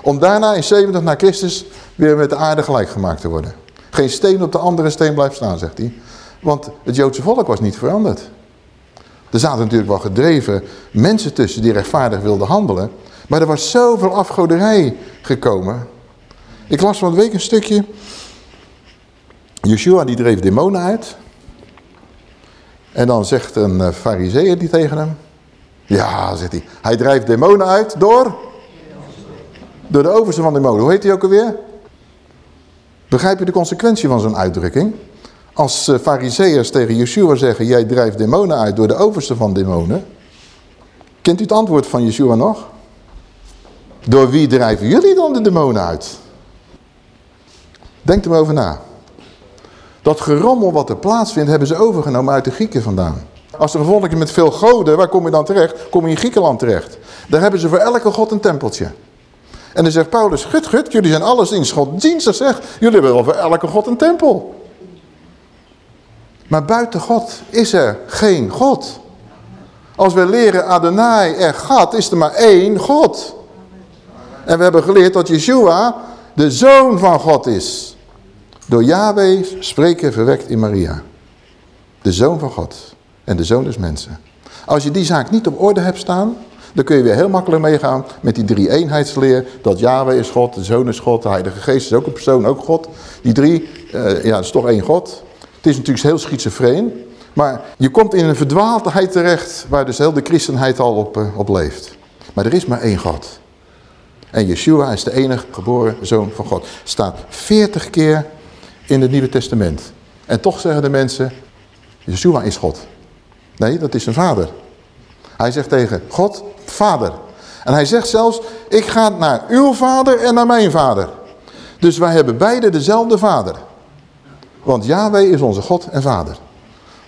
Om daarna in 70 na Christus weer met de aarde gelijk gemaakt te worden. Geen steen op de andere steen blijft staan, zegt hij. Want het Joodse volk was niet veranderd. Er zaten natuurlijk wel gedreven mensen tussen die rechtvaardig wilden handelen. Maar er was zoveel afgoderij gekomen. Ik las van een week een stukje. Yeshua die dreef demonen uit. En dan zegt een uh, fariseer die tegen hem. Ja, zegt hij. Hij drijft demonen uit door door de overste van de molen. Hoe heet hij ook alweer? Begrijp je de consequentie van zo'n uitdrukking? Als uh, fariseërs tegen Yeshua zeggen, jij drijft demonen uit door de overste van demonen. Kent u het antwoord van Yeshua nog? Door wie drijven jullie dan de demonen uit? Denk er maar over na. Dat gerommel wat er plaatsvindt, hebben ze overgenomen uit de Grieken vandaan. Als er een volkje met veel goden, waar kom je dan terecht? Kom je in Griekenland terecht. Daar hebben ze voor elke god een tempeltje. En dan zegt Paulus, gut, gut, jullie zijn alles in godsdienstig zeg. Jullie hebben over elke god een tempel. Maar buiten God is er geen God. Als we leren Adonai er gaat, is er maar één God. En we hebben geleerd dat Yeshua de zoon van God is. Door Yahweh spreken verwekt in Maria. De zoon van God. En de zoon des mensen. Als je die zaak niet op orde hebt staan, dan kun je weer heel makkelijk meegaan met die drie eenheidsleer. Dat Yahweh is God, de Zoon is God, de Heilige Geest is ook een persoon, ook God. Die drie, uh, ja, dat is toch één God. Het is natuurlijk heel schizofreen. Maar je komt in een verdwaaldheid terecht waar dus heel de christenheid al op, uh, op leeft. Maar er is maar één God. En Yeshua is de enige geboren zoon van God. Staat veertig keer in het Nieuwe Testament. En toch zeggen de mensen, Yeshua is God. Nee, dat is zijn vader. Hij zegt tegen God, vader. En hij zegt zelfs, ik ga naar uw vader en naar mijn vader. Dus wij hebben beide dezelfde vader. Want Yahweh is onze God en vader.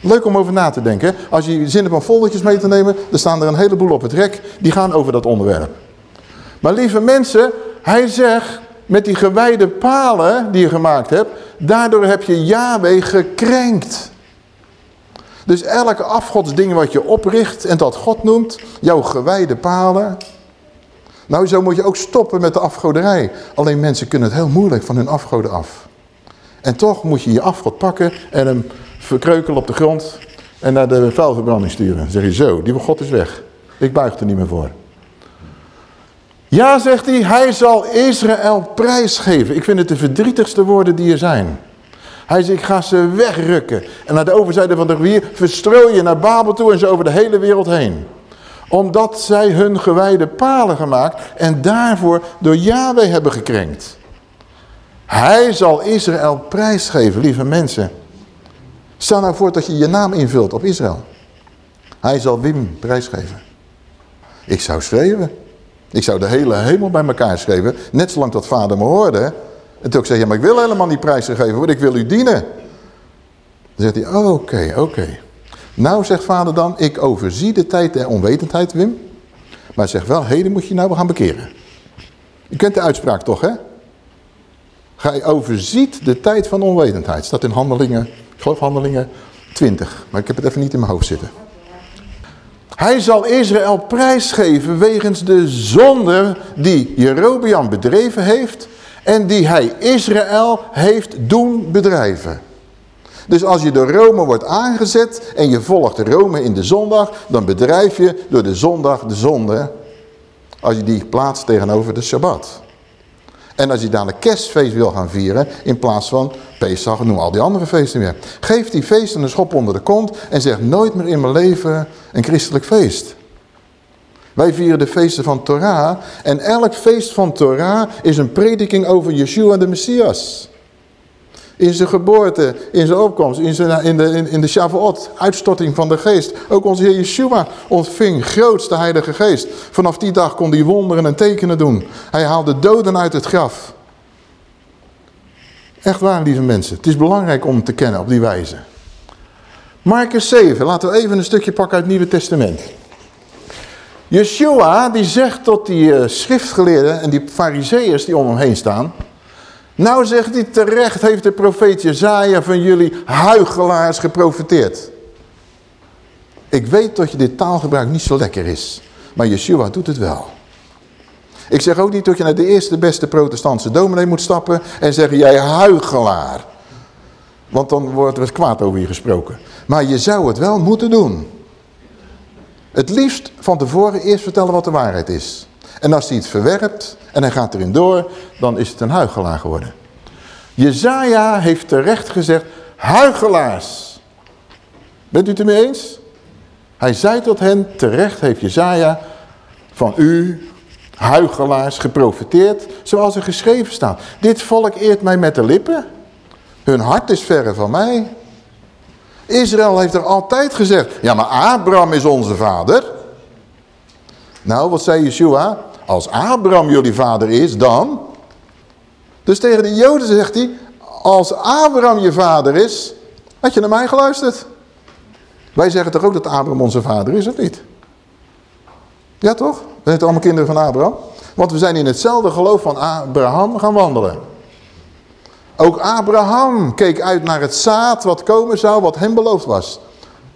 Leuk om over na te denken. Als je zin hebt om foldertjes mee te nemen, dan staan er een heleboel op het rek. Die gaan over dat onderwerp. Maar lieve mensen, hij zegt, met die gewijde palen die je gemaakt hebt, daardoor heb je Yahweh gekrenkt. Dus elke afgodsding wat je opricht en dat God noemt, jouw gewijde palen. Nou, zo moet je ook stoppen met de afgoderij. Alleen mensen kunnen het heel moeilijk van hun afgoden af. En toch moet je je afgod pakken en hem verkreukelen op de grond en naar de vuilverbranding sturen. Zeg je zo, die God is weg. Ik buig er niet meer voor. Ja, zegt hij, hij zal Israël prijsgeven. Ik vind het de verdrietigste woorden die er zijn. Hij zegt, ik ga ze wegrukken. En naar de overzijde van de rivier verstrooi je naar Babel toe en zo over de hele wereld heen. Omdat zij hun gewijde palen gemaakt en daarvoor door Yahweh hebben gekrenkt. Hij zal Israël prijsgeven, lieve mensen. Stel nou voor dat je je naam invult op Israël. Hij zal Wim prijsgeven. Ik zou schreeuwen. Ik zou de hele hemel bij elkaar schrijven, net zolang dat vader me hoorde. En toen ik zei, ja, maar ik wil helemaal niet prijzen geven, want ik wil u dienen. Dan zegt hij, oké, oké. Nou, zegt vader dan, ik overzie de tijd der onwetendheid, Wim. Maar zeg wel, heden moet je nou gaan bekeren. Je kent de uitspraak toch, hè? Gij overziet de tijd van onwetendheid. Staat in handelingen, ik geloof handelingen 20. Maar ik heb het even niet in mijn hoofd zitten. Hij zal Israël prijsgeven wegens de zonde die Jerobeam bedreven heeft en die hij Israël heeft doen bedrijven. Dus als je door Rome wordt aangezet en je volgt Rome in de zondag, dan bedrijf je door de zondag de zonde als je die plaatst tegenover de Shabbat. En als je dan een kerstfeest wil gaan vieren, in plaats van Pesach, noem al die andere feesten weer. Geef die feesten een schop onder de kont en zeg nooit meer in mijn leven een christelijk feest. Wij vieren de feesten van Torah en elk feest van Torah is een prediking over Yeshua de Messias. In zijn geboorte, in zijn opkomst, in, zijn, in de, in, de Shavuot, uitstorting van de geest. Ook onze Heer Yeshua ontving grootste heilige geest. Vanaf die dag kon hij wonderen en tekenen doen. Hij haalde doden uit het graf. Echt waar, lieve mensen. Het is belangrijk om te kennen op die wijze. Marcus 7, laten we even een stukje pakken uit het Nieuwe Testament. Yeshua die zegt tot die uh, schriftgeleerden en die fariseeërs die om hem heen staan... Nou zegt hij, terecht heeft de profeet Jezaja van jullie huigelaars geprofiteerd. Ik weet dat je dit taalgebruik niet zo lekker is. Maar Yeshua doet het wel. Ik zeg ook niet dat je naar de eerste beste protestantse dominee moet stappen en zeggen, jij huigelaar. Want dan wordt er kwaad over je gesproken. Maar je zou het wel moeten doen. Het liefst van tevoren eerst vertellen wat de waarheid is. En als hij het verwerpt en hij gaat erin door, dan is het een huigelaar geworden. Jezaja heeft terecht gezegd, huigelaars. Bent u het ermee eens? Hij zei tot hen, terecht heeft Jezaja van u, huigelaars, geprofiteerd, zoals er geschreven staat. Dit volk eert mij met de lippen, hun hart is verre van mij. Israël heeft er altijd gezegd, ja maar Abraham is onze vader. Nou, wat zei Yeshua? Als Abraham jullie vader is, dan... Dus tegen de Joden zegt hij, als Abraham je vader is, had je naar mij geluisterd. Wij zeggen toch ook dat Abraham onze vader is, of niet? Ja toch? We zijn allemaal kinderen van Abraham. Want we zijn in hetzelfde geloof van Abraham gaan wandelen. Ook Abraham keek uit naar het zaad wat komen zou, wat hem beloofd was.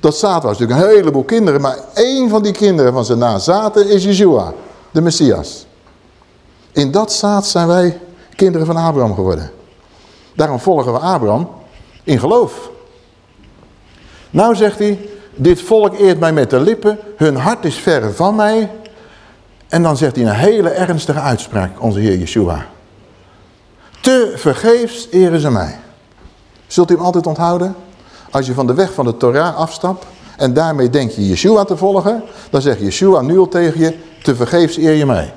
Dat zaad was natuurlijk een heleboel kinderen, maar één van die kinderen van zijn nazaten is Yeshua de Messias. In dat zaad zijn wij kinderen van Abraham geworden. Daarom volgen we Abraham in geloof. Nou zegt hij, dit volk eert mij met de lippen, hun hart is ver van mij. En dan zegt hij een hele ernstige uitspraak, onze Heer Yeshua. Te vergeefs eren ze mij. Zult u hem altijd onthouden? Als je van de weg van de Torah afstapt en daarmee denk je Yeshua te volgen, dan zegt Yeshua nu al tegen je, te vergeefs eer je mij.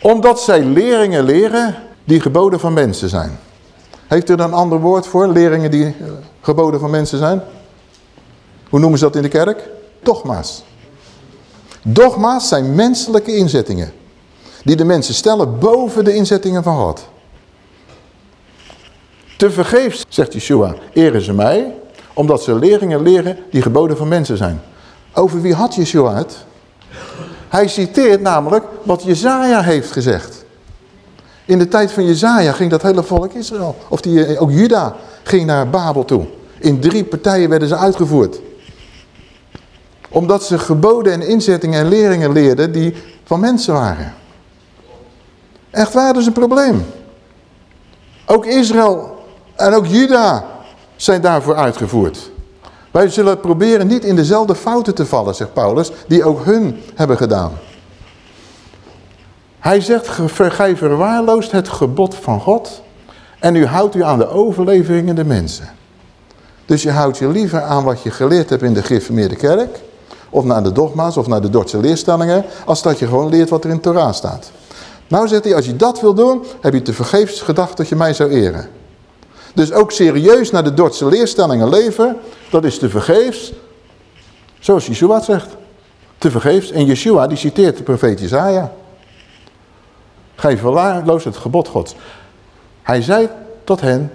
Omdat zij leringen leren die geboden van mensen zijn. Heeft u er een ander woord voor, leringen die geboden van mensen zijn? Hoe noemen ze dat in de kerk? Dogma's. Dogma's zijn menselijke inzettingen. Die de mensen stellen boven de inzettingen van God. Te vergeefs, zegt Yeshua, eren ze mij, omdat ze leringen leren die geboden van mensen zijn. Over wie had Yeshua het? Hij citeert namelijk wat Jezaja heeft gezegd. In de tijd van Jezaja ging dat hele volk Israël, of die, eh, ook Juda, ging naar Babel toe. In drie partijen werden ze uitgevoerd. Omdat ze geboden en inzettingen en leringen leerden die van mensen waren. Echt waar, dat is een probleem. Ook Israël en ook Juda zijn daarvoor uitgevoerd. Wij zullen proberen niet in dezelfde fouten te vallen, zegt Paulus, die ook hun hebben gedaan. Hij zegt, gij verwaarloost het gebod van God en u houdt u aan de overleveringen der mensen. Dus je houdt je liever aan wat je geleerd hebt in de gereformeerde kerk, of naar de dogma's of naar de Dordtse leerstellingen, als dat je gewoon leert wat er in Torah staat. Nou zegt hij, als je dat wil doen, heb je te vergeefs gedacht dat je mij zou eren. Dus ook serieus naar de Dordtse leerstellingen leven, dat is te vergeefs. Zoals Yeshua het zegt. Te vergeefs. En Yeshua die citeert de profeet Jezaja. Gij verwaarloost het gebod gods. Hij zei tot hen,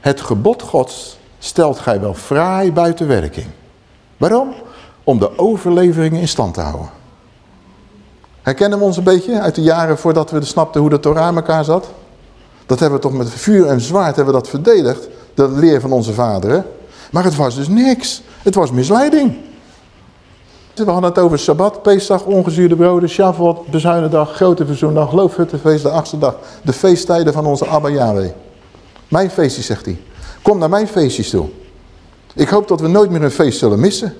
het gebod gods stelt gij wel fraai buiten werking. Waarom? Om de overleveringen in stand te houden. Herkennen we ons een beetje uit de jaren voordat we snapten hoe de Torah aan elkaar zat? Dat hebben we toch met vuur en zwaard hebben dat verdedigd. Dat leer van onze vaderen. Maar het was dus niks. Het was misleiding. We hadden het over Sabbat, Pesach, ongezuurde broden, Shavuot, bezuinendag, grote verzoendag, loofhuttenfeest, de achtste dag. De feesttijden van onze Abba Yahweh. Mijn feestjes, zegt hij. Kom naar mijn feestjes toe. Ik hoop dat we nooit meer een feest zullen missen.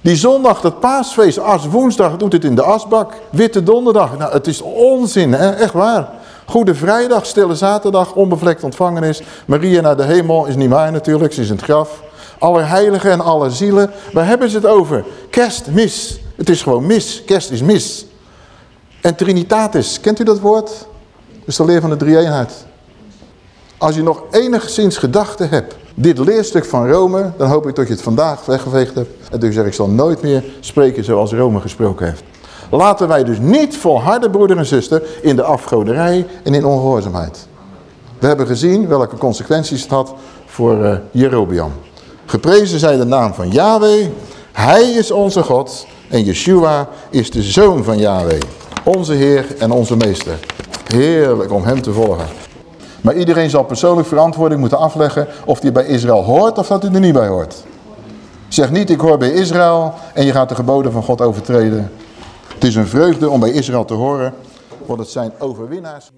Die zondag, dat paasfeest, as woensdag doet het in de asbak. Witte donderdag, nou het is onzin, hè? echt waar. Goede vrijdag, stille zaterdag, onbevlekt ontvangenis. Maria naar de hemel is niet waar natuurlijk, ze is in het graf. Alle heiligen en alle zielen, waar hebben ze het over? Kerst, mis. Het is gewoon mis, kerst is mis. En Trinitatis, kent u dat woord? Dat is de leer van de drie-eenheid. Als je nog enigszins gedachten hebt, dit leerstuk van Rome, dan hoop ik dat je het vandaag weggeveegd hebt. En dus zeg ik zal nooit meer spreken zoals Rome gesproken heeft. Laten wij dus niet volharden, broeder en zuster, in de afgoderij en in ongehoorzaamheid. We hebben gezien welke consequenties het had voor uh, Jerobeam. Geprezen zij de naam van Yahweh. Hij is onze God en Yeshua is de zoon van Yahweh. Onze Heer en onze Meester. Heerlijk om hem te volgen. Maar iedereen zal persoonlijk verantwoording moeten afleggen of hij bij Israël hoort of dat hij er niet bij hoort. Zeg niet, ik hoor bij Israël en je gaat de geboden van God overtreden. Het is een vreugde om bij Israël te horen, want het zijn overwinnaars.